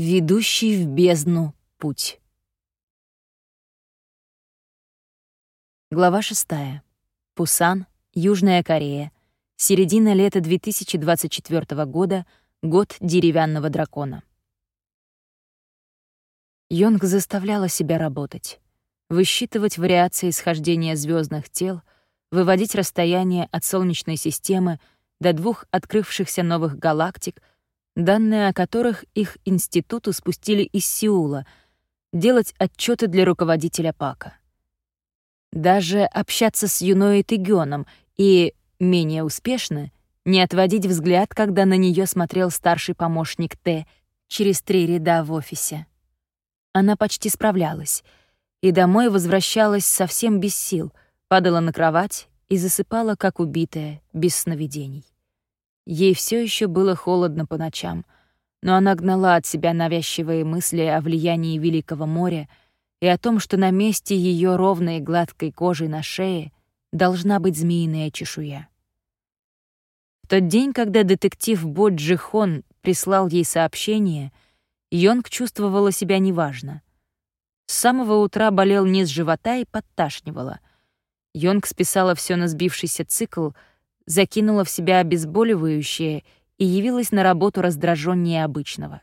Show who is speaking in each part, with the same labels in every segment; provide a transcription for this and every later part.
Speaker 1: Ведущий в бездну путь. Глава 6. Пусан, Южная Корея. Середина лета 2024 года. Год деревянного дракона. Йонг заставляла себя работать. Высчитывать вариации схождения звездных тел, выводить расстояние от Солнечной системы до двух открывшихся новых галактик — данные о которых их институту спустили из Сеула, делать отчеты для руководителя ПАКа. Даже общаться с Юной Тыгёном и, менее успешно, не отводить взгляд, когда на нее смотрел старший помощник Т через три ряда в офисе. Она почти справлялась, и домой возвращалась совсем без сил, падала на кровать и засыпала, как убитая, без сновидений. Ей все еще было холодно по ночам, но она гнала от себя навязчивые мысли о влиянии Великого моря и о том, что на месте ее ровной гладкой кожи на шее должна быть змеиная чешуя. В тот день, когда детектив Бо Джихон прислал ей сообщение, Йонг чувствовала себя неважно. С самого утра болел низ живота и подташнивало. Йонг списала все на сбившийся цикл — закинула в себя обезболивающее и явилась на работу раздраженнее обычного.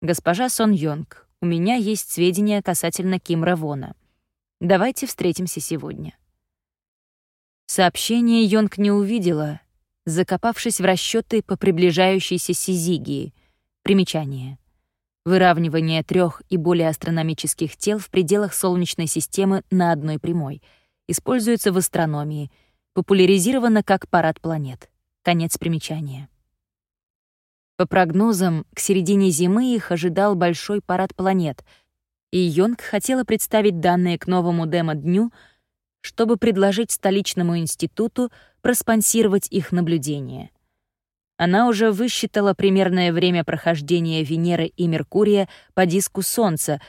Speaker 1: «Госпожа Сон Йонг, у меня есть сведения касательно Ким Равона. Давайте встретимся сегодня». Сообщение Йонг не увидела, закопавшись в расчеты по приближающейся Сизигии. Примечание. Выравнивание трех и более астрономических тел в пределах Солнечной системы на одной прямой используется в астрономии — популяризирована как парад планет. Конец примечания. По прогнозам, к середине зимы их ожидал большой парад планет, и Йонг хотела представить данные к новому демо-дню, чтобы предложить столичному институту проспонсировать их наблюдение. Она уже высчитала примерное время прохождения Венеры и Меркурия по диску Солнца,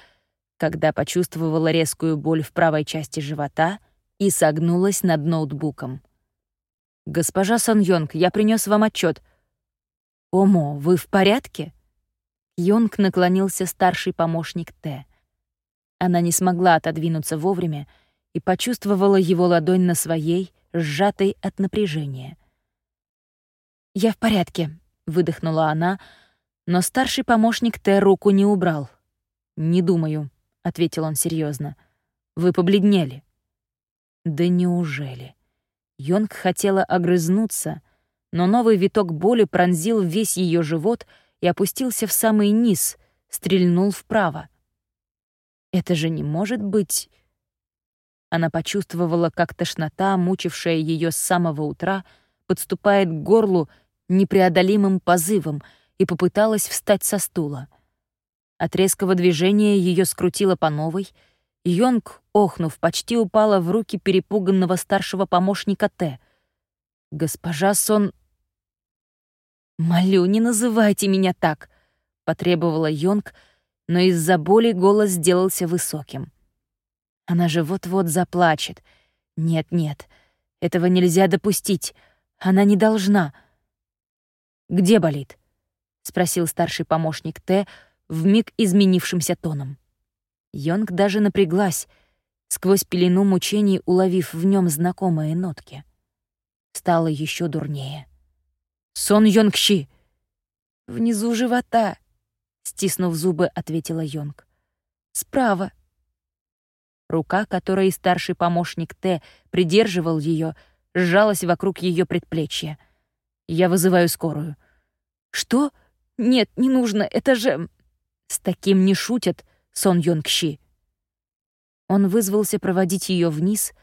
Speaker 1: когда почувствовала резкую боль в правой части живота — и согнулась над ноутбуком. «Госпожа Сон Йонг, я принес вам отчет. «Омо, вы в порядке?» Йонг наклонился старший помощник Т. Она не смогла отодвинуться вовремя и почувствовала его ладонь на своей, сжатой от напряжения. «Я в порядке», — выдохнула она, но старший помощник Т руку не убрал. «Не думаю», — ответил он серьезно. «Вы побледнели». Да неужели? Йонг хотела огрызнуться, но новый виток боли пронзил весь ее живот и опустился в самый низ, стрельнул вправо. Это же не может быть... Она почувствовала, как тошнота, мучившая ее с самого утра, подступает к горлу непреодолимым позывом и попыталась встать со стула. От резкого движения ее скрутило по новой — Йонг, охнув, почти упала в руки перепуганного старшего помощника Т. «Госпожа Сон...» «Молю, не называйте меня так!» — потребовала Йонг, но из-за боли голос сделался высоким. Она же вот-вот заплачет. Нет-нет, этого нельзя допустить. Она не должна. «Где болит?» — спросил старший помощник Т, вмиг изменившимся тоном. Йонг даже напряглась, сквозь пелену мучений уловив в нем знакомые нотки. Стало еще дурнее. «Сон Йонгщи!» «Внизу живота!» — стиснув зубы, ответила Йонг. «Справа!» Рука, которой старший помощник Т придерживал ее, сжалась вокруг ее предплечья. «Я вызываю скорую». «Что? Нет, не нужно, это же...» «С таким не шутят», Сон Йонгщи. Он вызвался проводить ее вниз,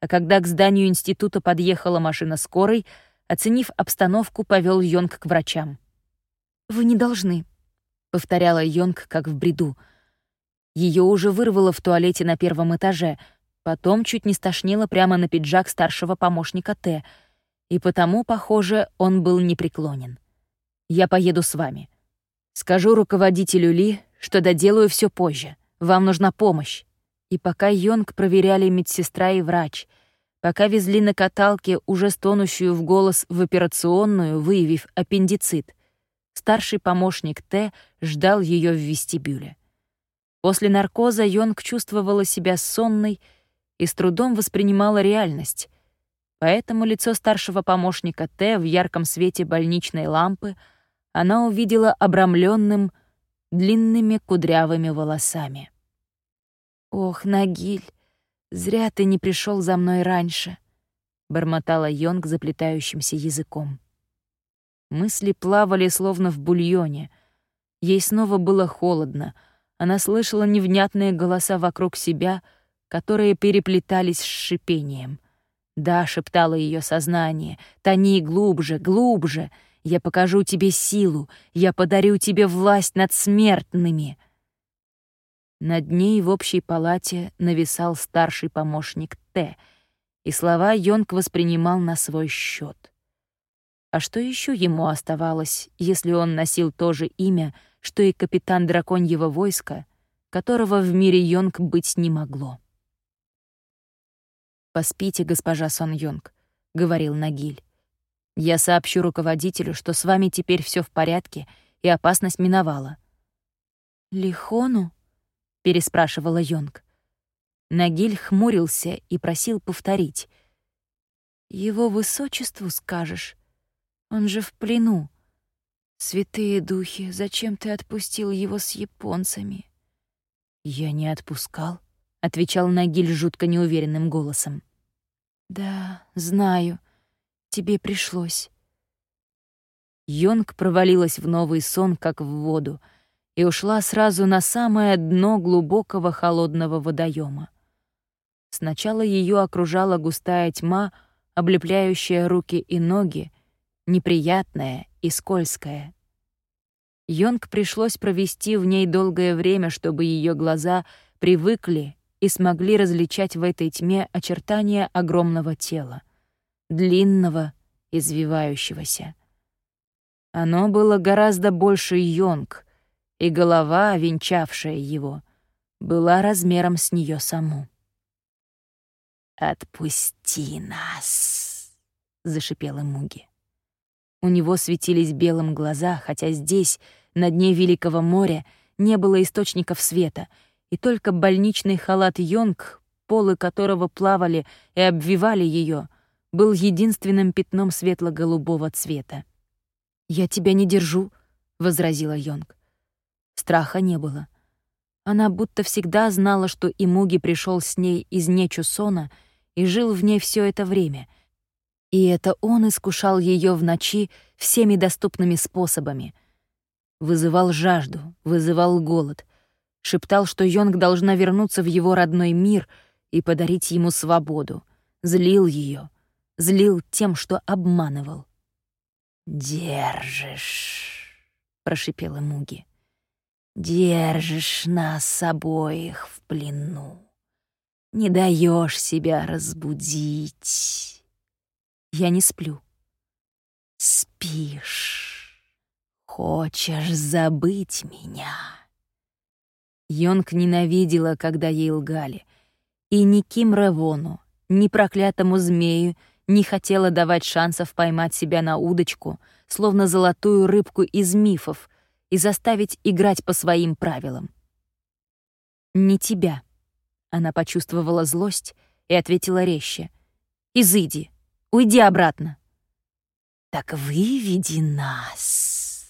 Speaker 1: а когда к зданию института подъехала машина скорой, оценив обстановку, повел Йонг к врачам. «Вы не должны», — повторяла Йонг, как в бреду. Ее уже вырвало в туалете на первом этаже, потом чуть не стошнило прямо на пиджак старшего помощника Т, и потому, похоже, он был непреклонен. «Я поеду с вами. Скажу руководителю Ли, что доделаю все позже. Вам нужна помощь. И пока Йонг проверяли медсестра и врач, пока везли на каталке уже стонущую в голос в операционную, выявив аппендицит, Старший помощник Т ждал ее в вестибюле. После наркоза Йонг чувствовала себя сонной и с трудом воспринимала реальность, поэтому лицо старшего помощника Т в ярком свете больничной лампы она увидела обрамленным длинными кудрявыми волосами. «Ох, Нагиль, зря ты не пришел за мной раньше», — бормотала Йонг заплетающимся языком. Мысли плавали словно в бульоне. Ей снова было холодно. Она слышала невнятные голоса вокруг себя, которые переплетались с шипением. «Да», — шептало ее сознание, — «тони глубже, глубже. Я покажу тебе силу, я подарю тебе власть над смертными». Над ней в общей палате нависал старший помощник Т, и слова Йонг воспринимал на свой счет. А что еще ему оставалось, если он носил то же имя, что и капитан драконьего войска, которого в мире Йонг быть не могло? «Поспите, госпожа Сон Йонг», — говорил Нагиль. «Я сообщу руководителю, что с вами теперь все в порядке и опасность миновала». «Лихону?» — переспрашивала Йонг. Нагиль хмурился и просил повторить. «Его высочеству скажешь?» Он же в плену. Святые духи, зачем ты отпустил его с японцами? Я не отпускал, отвечал Нагиль жутко неуверенным голосом. Да, знаю. Тебе пришлось. Йонг провалилась в новый сон, как в воду, и ушла сразу на самое дно глубокого холодного водоема. Сначала ее окружала густая тьма, облепляющая руки и ноги, неприятная и скользкая. Йонг пришлось провести в ней долгое время, чтобы ее глаза привыкли и смогли различать в этой тьме очертания огромного тела, длинного, извивающегося. Оно было гораздо больше Йонг, и голова, венчавшая его, была размером с нее саму. «Отпусти нас!» — зашипела Муги. У него светились белым глаза, хотя здесь, на дне Великого моря, не было источников света, и только больничный халат Йонг, полы которого плавали и обвивали ее, был единственным пятном светло-голубого цвета. «Я тебя не держу», — возразила Йонг. Страха не было. Она будто всегда знала, что Имуги пришел с ней из Нечусона и жил в ней все это время — и это он искушал ее в ночи всеми доступными способами. Вызывал жажду, вызывал голод, шептал, что Йонг должна вернуться в его родной мир и подарить ему свободу, злил ее, злил тем, что обманывал. «Держишь», — прошипела Муги, — «держишь нас обоих в плену, не даешь себя разбудить». Я не сплю. Спишь. Хочешь забыть меня. Йонг ненавидела, когда ей лгали. И ни Ким Ревону, ни проклятому змею не хотела давать шансов поймать себя на удочку, словно золотую рыбку из мифов, и заставить играть по своим правилам. «Не тебя», — она почувствовала злость и ответила резче. «Изыди». Уйди обратно». «Так выведи нас.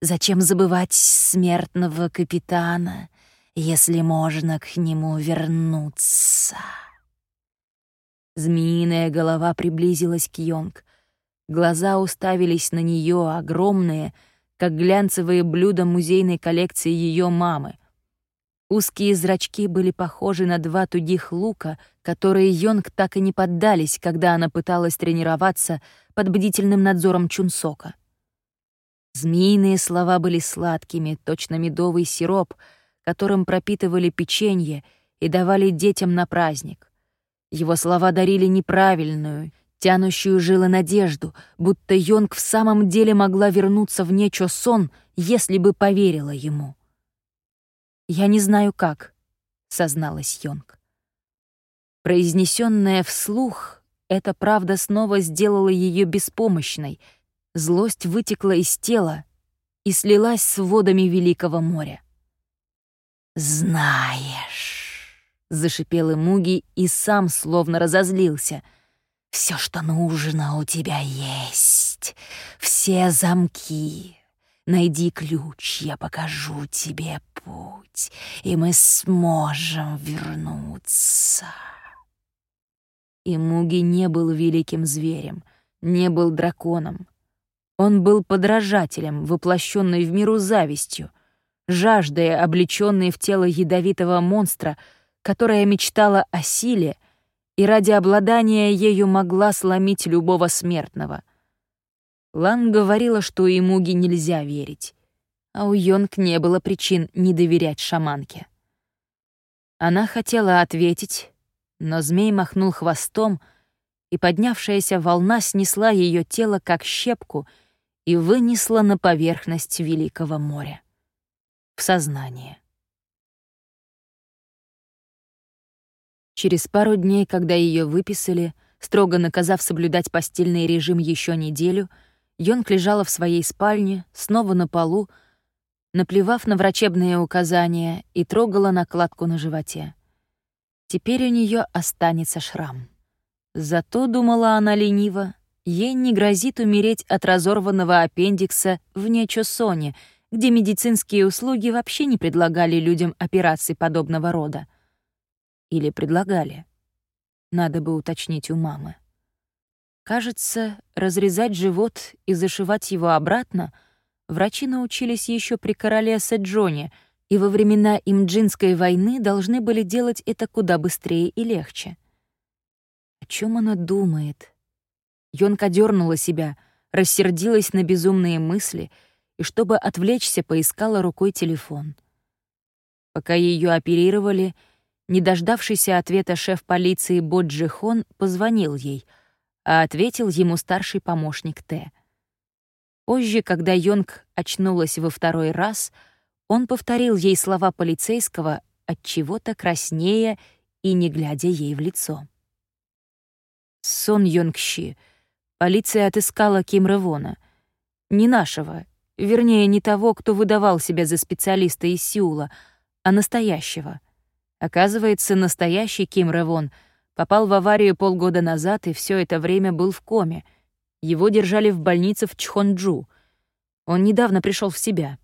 Speaker 1: Зачем забывать смертного капитана, если можно к нему вернуться?» Змеиная голова приблизилась к Йонг. Глаза уставились на нее огромные, как глянцевые блюда музейной коллекции ее мамы — Узкие зрачки были похожи на два тугих лука, которые Йонг так и не поддались, когда она пыталась тренироваться под бдительным надзором Чунсока. Змеиные слова были сладкими, точно медовый сироп, которым пропитывали печенье и давали детям на праздник. Его слова дарили неправильную, тянущую жило надежду, будто Йонг в самом деле могла вернуться в Нечо сон, если бы поверила ему. «Я не знаю как», — созналась Йонг. Произнесенная вслух, эта правда снова сделала ее беспомощной. Злость вытекла из тела, и слилась с водами Великого моря. «Знаешь», — зашипел Муги и сам словно разозлился, «все, что нужно, у тебя есть, все замки. Найди ключ, я покажу тебе путь, и мы сможем вернуться». И Муги не был великим зверем, не был драконом. Он был подражателем, воплощенной в миру завистью — жаждая, облечённой в тело ядовитого монстра, которая мечтала о силе и ради обладания ею могла сломить любого смертного. Лан говорила, что и Муги нельзя верить, а у Йонг не было причин не доверять шаманке. Она хотела ответить, но змей махнул хвостом, и поднявшаяся волна снесла ее тело как щепку и вынесла на поверхность Великого моря в сознание. Через пару дней, когда ее выписали, строго наказав соблюдать постельный режим еще неделю, Йонг лежала в своей спальне, снова на полу, наплевав на врачебные указания и трогала накладку на животе. Теперь у нее останется шрам. Зато, думала она лениво, ей не грозит умереть от разорванного аппендикса в Нечосоне — где медицинские услуги вообще не предлагали людям операций подобного рода. Или предлагали. Надо бы уточнить у мамы. Кажется, разрезать живот и зашивать его обратно врачи научились еще при короле Сэджоне, и во времена имджинской войны должны были делать это куда быстрее и легче. О чем она думает? Йонка дернула себя, рассердилась на безумные мысли — и, чтобы отвлечься, поискала рукой телефон. Пока ее оперировали, не дождавшийся ответа шеф полиции Боджи Хон позвонил ей, а ответил ему старший помощник Т. Позже, когда Йонг очнулась во второй раз, он повторил ей слова полицейского, от чего-то краснея и не глядя ей в лицо. Сон Йонгщи. Полиция отыскала Ким Ревона. Не нашего, Вернее, не того, кто выдавал себя за специалиста из Сеула, а настоящего. Оказывается, настоящий Ким Ревон попал в аварию полгода назад и все это время был в коме. Его держали в больнице в Чхонджу. Он недавно пришел в себя.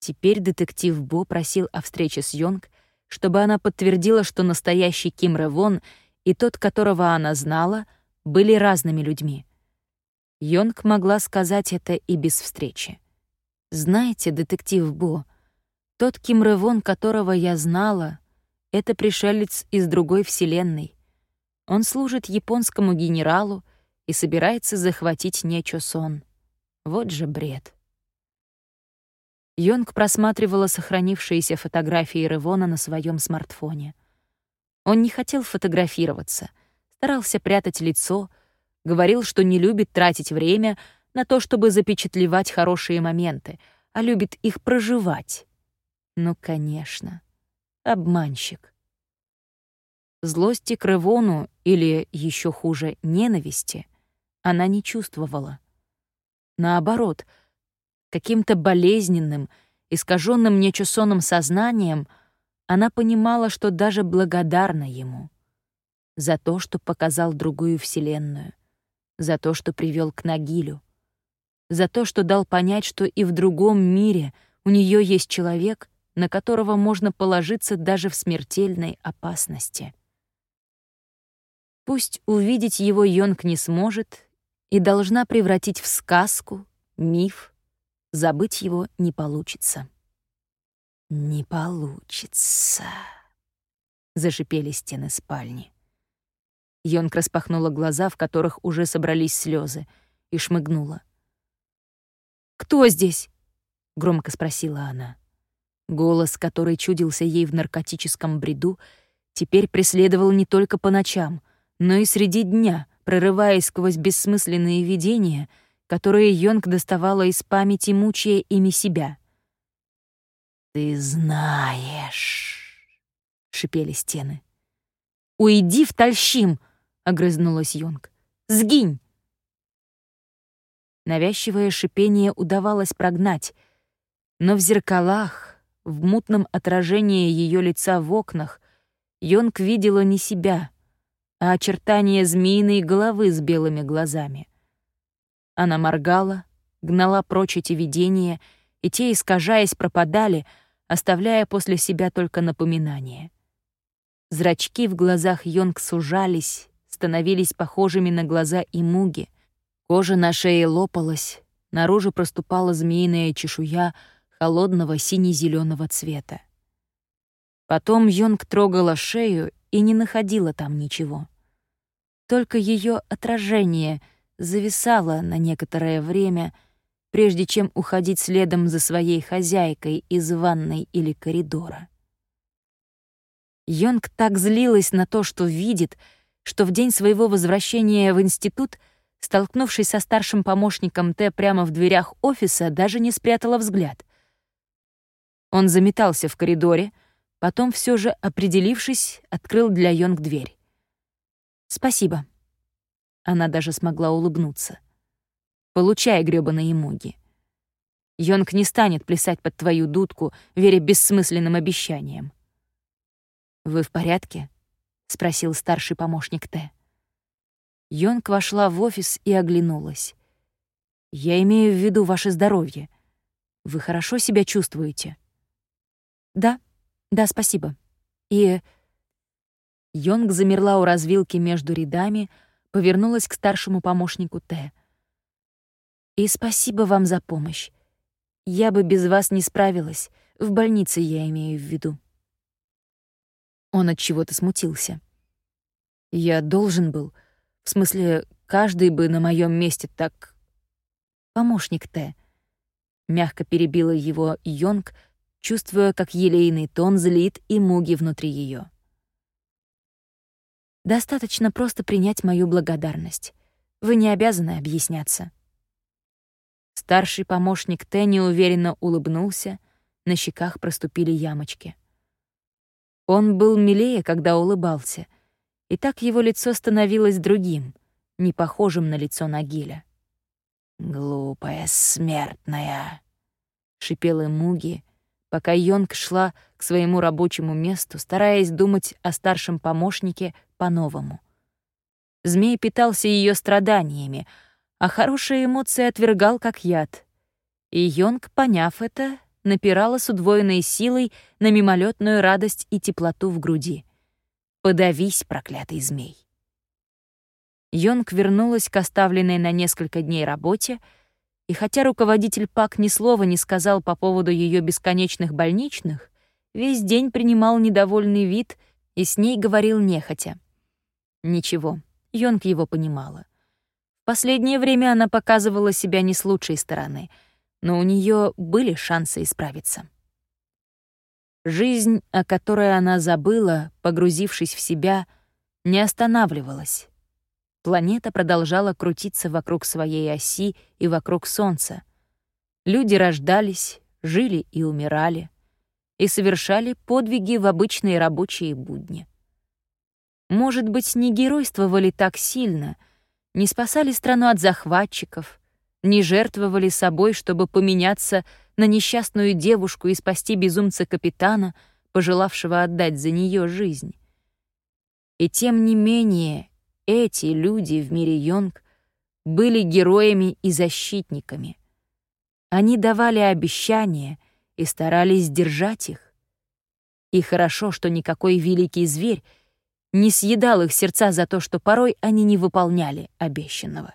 Speaker 1: Теперь детектив Бо просил о встрече с Йонг, чтобы она подтвердила, что настоящий Ким Ревон и тот, которого она знала, были разными людьми. Йонг могла сказать это и без встречи. «Знаете, детектив Бо, тот Ким Ревон, которого я знала, это пришелец из другой вселенной. Он служит японскому генералу и собирается захватить Нечосон. Вот же бред». Йонг просматривала сохранившиеся фотографии Ревона на своем смартфоне. Он не хотел фотографироваться, старался прятать лицо — Говорил, что не любит тратить время на то, чтобы запечатлевать хорошие моменты, а любит их проживать. Ну, конечно, обманщик. Злости к Ревону, или еще хуже, ненависти, она не чувствовала. Наоборот, каким-то болезненным, искаженным нечесонным сознанием она понимала, что даже благодарна ему за то, что показал другую вселенную, за то, что привел к Нагилю, за то, что дал понять, что и в другом мире у нее есть человек, на которого можно положиться даже в смертельной опасности. Пусть увидеть его Йонг не сможет и должна превратить в сказку, миф, забыть его не получится. «Не получится», — зашипели стены спальни. Йонг распахнула глаза, в которых уже собрались слезы, и шмыгнула. «Кто здесь?» — громко спросила она. Голос, который чудился ей в наркотическом бреду, теперь преследовал не только по ночам, но и среди дня, прорываясь сквозь бессмысленные видения, которые Йонг доставала из памяти, мучая ими себя. «Ты знаешь», — шипели стены. «Уйди в Тальщим!» — огрызнулась Йонг. «Сгинь!» Навязчивое шипение удавалось прогнать, но в зеркалах, в мутном отражении ее лица в окнах, Йонг видела не себя, а очертания змеиной головы с белыми глазами. Она моргала, гнала прочь эти видения, и те, искажаясь, пропадали, оставляя после себя только напоминание. Зрачки в глазах Йонг сужались, становились похожими на глаза Имуги. Кожа на шее лопалась, наружу проступала змеиная чешуя холодного сине зеленого цвета. Потом Йонг трогала шею и не находила там ничего. Только ее отражение зависало на некоторое время, прежде чем уходить следом за своей хозяйкой из ванной или коридора. Йонг так злилась на то, что видит, что в день своего возвращения в институт, столкнувшись со старшим помощником Т прямо в дверях офиса, даже не спрятала взгляд. Он заметался в коридоре, потом все же, определившись, открыл для Йонг дверь. «Спасибо». Она даже смогла улыбнуться. «Получай, грёбаные муги. Йонг не станет плясать под твою дудку, веря бессмысленным обещаниям. «Вы в порядке?» — спросил старший помощник Т. Йонг вошла в офис и оглянулась. «Я имею в виду ваше здоровье. Вы хорошо себя чувствуете?» «Да, да, спасибо. И...» Йонг замерла у развилки между рядами, повернулась к старшему помощнику Т. «И спасибо вам за помощь. Я бы без вас не справилась. В больнице я имею в виду». Он от чего-то смутился. Я должен был, в смысле, каждый бы на моем месте так помощник Т. Мягко перебила его Йонг, чувствуя, как елейный тон злит и муги внутри ее. Достаточно просто принять мою благодарность. Вы не обязаны объясняться. Старший помощник Т неуверенно улыбнулся, на щеках проступили ямочки. Он был милее, когда улыбался, и так его лицо становилось другим, не похожим на лицо Нагиля. «Глупая смертная!» — шипела Муги, пока Йонг шла к своему рабочему месту, стараясь думать о старшем помощнике по-новому. Змей питался ее страданиями, а хорошие эмоции отвергал как яд. И Йонг, поняв это, напирала с удвоенной силой на мимолетную радость и теплоту в груди. «Подавись, проклятый змей!» Йонг вернулась к оставленной на несколько дней работе, и хотя руководитель ПАК ни слова не сказал по поводу ее бесконечных больничных, весь день принимал недовольный вид и с ней говорил нехотя. Ничего, Йонг его понимала. В последнее время она показывала себя не с лучшей стороны — но у нее были шансы исправиться. Жизнь, о которой она забыла, погрузившись в себя, не останавливалась. Планета продолжала крутиться вокруг своей оси и вокруг Солнца. Люди рождались, жили и умирали, и совершали подвиги в обычные рабочие будни. Может быть, не геройствовали так сильно, не спасали страну от захватчиков, не жертвовали собой, чтобы поменяться на несчастную девушку и спасти безумца-капитана, пожелавшего отдать за нее жизнь. И тем не менее, эти люди в мире Йонг были героями и защитниками. Они давали обещания и старались держать их. И хорошо, что никакой великий зверь не съедал их сердца за то, что порой они не выполняли обещанного.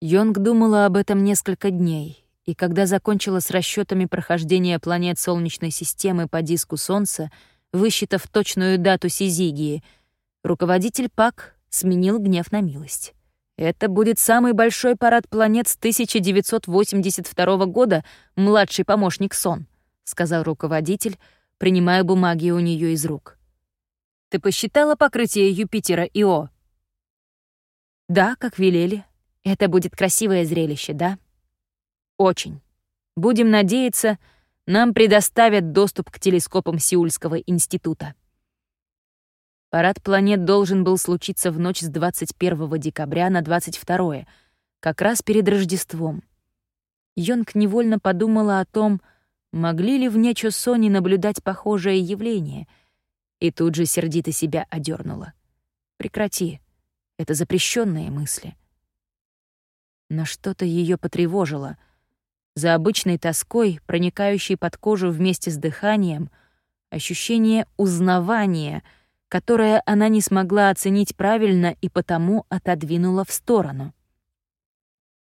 Speaker 1: Йонг думала об этом несколько дней, и когда закончила с расчетами прохождения планет Солнечной системы по диску Солнца, высчитав точную дату Сизигии, руководитель ПАК сменил гнев на милость. Это будет самый большой парад планет с 1982 года, младший помощник Сон, сказал руководитель, принимая бумаги у нее из рук. Ты посчитала покрытие Юпитера Ио? Да, как велели, это будет красивое зрелище, да? Очень. Будем надеяться, нам предоставят доступ к телескопам Сеульского института. Парад планет должен был случиться в ночь с 21 декабря на 22, как раз перед Рождеством. Йонг невольно подумала о том, могли ли в Нечо Сони наблюдать похожее явление, и тут же сердито себя одернула. «Прекрати, это запрещенные мысли». Но что-то ее потревожило. За обычной тоской, проникающей под кожу вместе с дыханием, ощущение узнавания, которое она не смогла оценить правильно и потому отодвинула в сторону.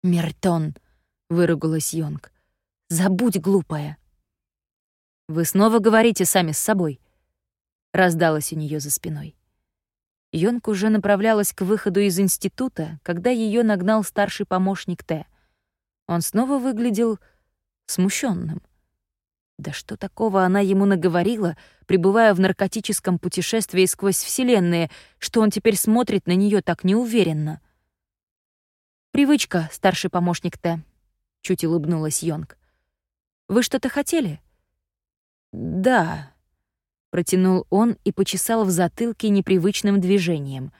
Speaker 1: «Мертон», — выругалась Йонг, — «забудь, глупая». «Вы снова говорите сами с собой», — раздалось у нее за спиной. Йонг уже направлялась к выходу из института, когда ее нагнал старший помощник Т. Он снова выглядел смущенным. Да что такого она ему наговорила, пребывая в наркотическом путешествии сквозь вселенные, что он теперь смотрит на нее так неуверенно? «Привычка, старший помощник Т», — чуть улыбнулась Йонг. «Вы что-то хотели?» «Да», Протянул он и почесал в затылке непривычным движением.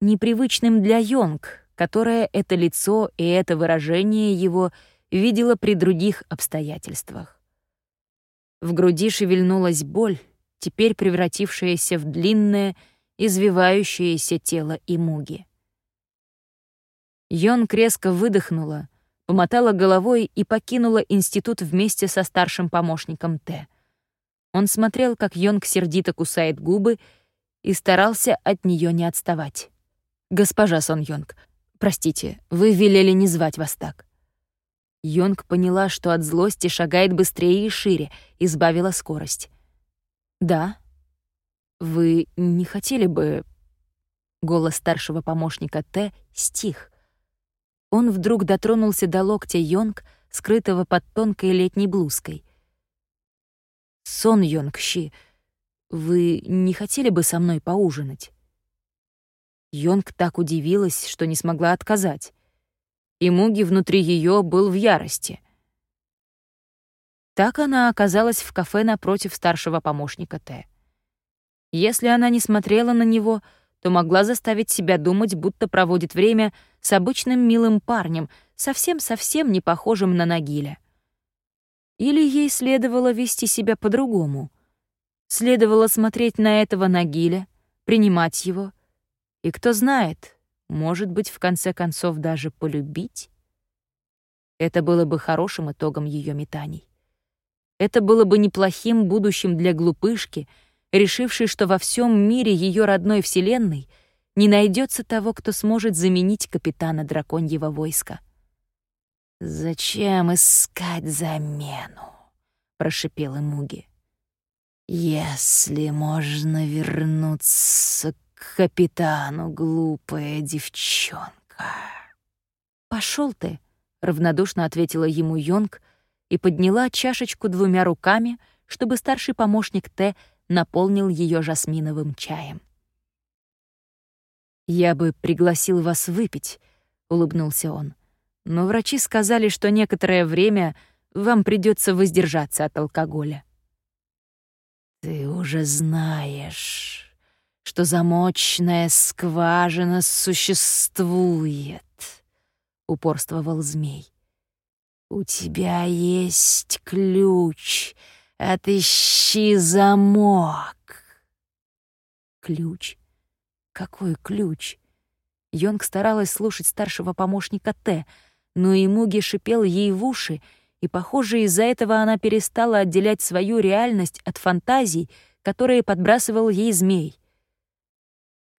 Speaker 1: Непривычным для Йонг, которая это лицо и это выражение его видела при других обстоятельствах. В груди шевельнулась боль, теперь превратившаяся в длинное, извивающееся тело Имуги. Йонг резко выдохнула, помотала головой и покинула институт вместе со старшим помощником Т. Он смотрел, как Йонг сердито кусает губы, и старался от нее не отставать. «Госпожа Сон Йонг, простите, вы велели не звать вас так». Йонг поняла, что от злости шагает быстрее и шире, и сбавила скорость. «Да? Вы не хотели бы...» Голос старшего помощника Т стих. Он вдруг дотронулся до локтя Йонг, скрытого под тонкой летней блузкой. Сон Йонгщи, вы не хотели бы со мной поужинать?» Йонг так удивилась, что не смогла отказать. И Муги внутри ее был в ярости. Так она оказалась в кафе напротив старшего помощника Т. Если она не смотрела на него, то могла заставить себя думать, будто проводит время с обычным милым парнем, совсем-совсем не похожим на Нагиля. Или ей следовало вести себя по-другому? Следовало смотреть на этого Нагиля, принимать его. И кто знает, может быть, в конце концов даже полюбить? Это было бы хорошим итогом ее метаний. Это было бы неплохим будущим для глупышки, решившей, что во всем мире ее родной вселенной не найдется того, кто сможет заменить капитана драконьего войска. «Зачем искать замену?» — прошипел Муги. «Если можно вернуться к капитану, глупая девчонка». «Пошел ты», — равнодушно ответила ему Йонг и подняла чашечку двумя руками, чтобы старший помощник Т наполнил ее жасминовым чаем. «Я бы пригласил вас выпить», — улыбнулся он но врачи сказали, что некоторое время вам придется воздержаться от алкоголя. Ты уже знаешь, что замочная скважина существует, упорствовал змей. У тебя есть ключ, отыщи замок. Ключ? Какой ключ? Йонг старалась слушать старшего помощника Т, но и Муги шипел ей в уши, и, похоже, из-за этого она перестала отделять свою реальность от фантазий, которые подбрасывал ей змей.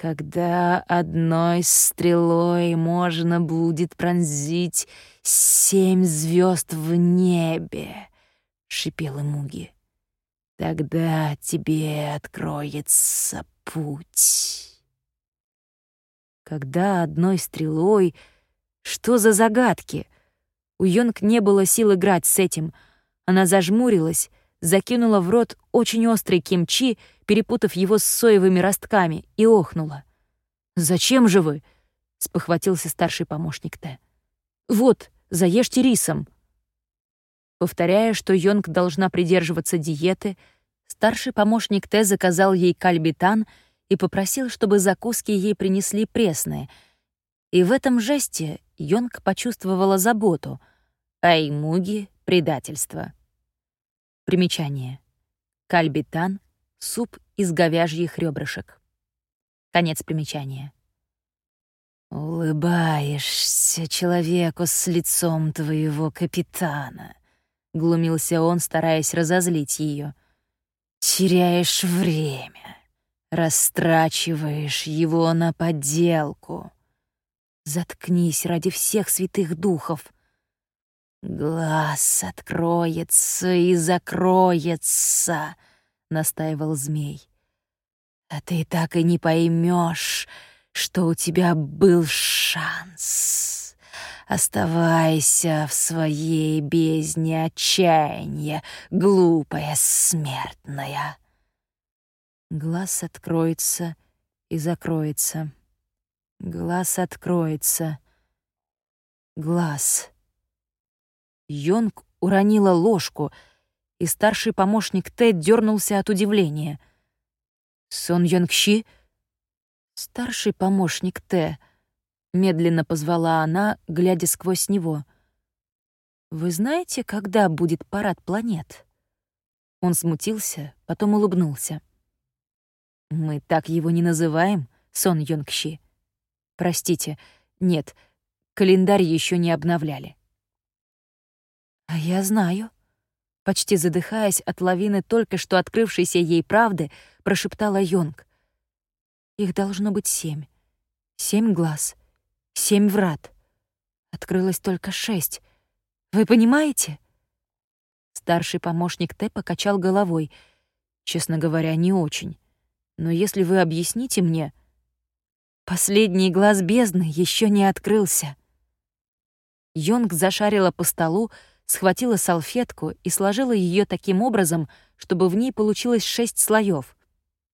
Speaker 1: «Когда одной стрелой можно будет пронзить семь звезд в небе», — шипел Муги, — «тогда тебе откроется путь». Когда одной стрелой что за загадки? У Йонг не было сил играть с этим. Она зажмурилась, закинула в рот очень острый кимчи, перепутав его с соевыми ростками, и охнула. «Зачем же вы?» — спохватился старший помощник Т. «Вот, заешьте рисом». Повторяя, что Йонг должна придерживаться диеты, старший помощник Т заказал ей кальбитан и попросил, чтобы закуски ей принесли пресные. И в этом жесте Йонг почувствовала заботу, а Имуги — предательство. Примечание. Кальбитан — суп из говяжьих ребрышек. Конец примечания.
Speaker 2: «Улыбаешься человеку с лицом твоего капитана», — глумился он, стараясь разозлить ее. «Теряешь время, растрачиваешь его на подделку. Заткнись ради всех святых духов. Глаз откроется и закроется», — настаивал змей. «А ты так и не поймешь, что у тебя был шанс. Оставайся в своей бездне отчаяния, глупая смертная. Глаз откроется и закроется. Глаз откроется. Глаз. Йонг уронила ложку, и старший помощник Тед дернулся от удивления. «Сон Йонгщи?» «Старший помощник Т», — медленно позвала она, глядя сквозь него. «Вы знаете, когда будет парад планет?» Он смутился, потом улыбнулся. «Мы так его не называем, Сон Йонгщи. Простите, нет, календарь еще не обновляли». «А я знаю», — почти задыхаясь от лавины только что открывшейся ей правды, прошептала Йонг. Их должно быть семь. Семь глаз. Семь врат. Открылось только шесть. Вы понимаете? Старший помощник Т покачал головой. Честно говоря, не очень. Но если вы объясните мне... Последний глаз бездны еще не открылся. Йонг зашарила по столу, схватила салфетку и сложила ее таким образом, чтобы в ней получилось шесть слоев.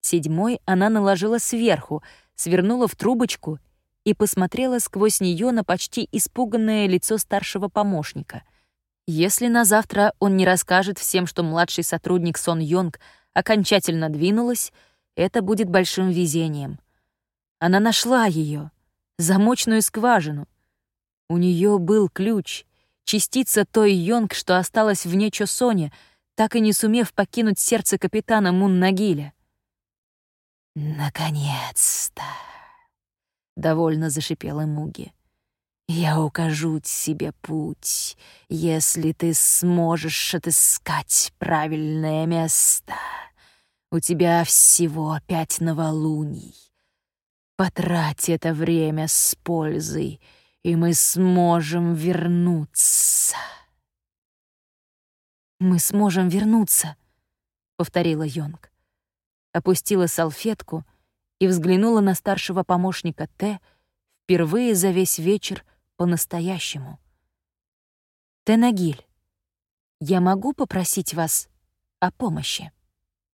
Speaker 2: Седьмой она наложила сверху, свернула в трубочку и посмотрела сквозь нее на почти испуганное лицо старшего помощника. Если на завтра он не расскажет всем, что младший сотрудник Сон Йонг окончательно двинулась, это будет большим везением. Она нашла ее, замочную скважину. У нее был ключ, частица той Йонг, что осталась вне Чосоне, так и не сумев покинуть сердце капитана Мун Нагиля. «Наконец-то!» — довольно зашипела Муги. «Я укажу себе путь, если ты сможешь отыскать правильное место. У тебя всего пять новолуний. Потрать это время с пользой, и мы сможем вернуться».
Speaker 1: «Мы сможем вернуться», — повторила Йонг опустила салфетку и взглянула на старшего помощника Т впервые за весь вечер по-настоящему. «Тенагиль, я могу попросить вас о помощи?»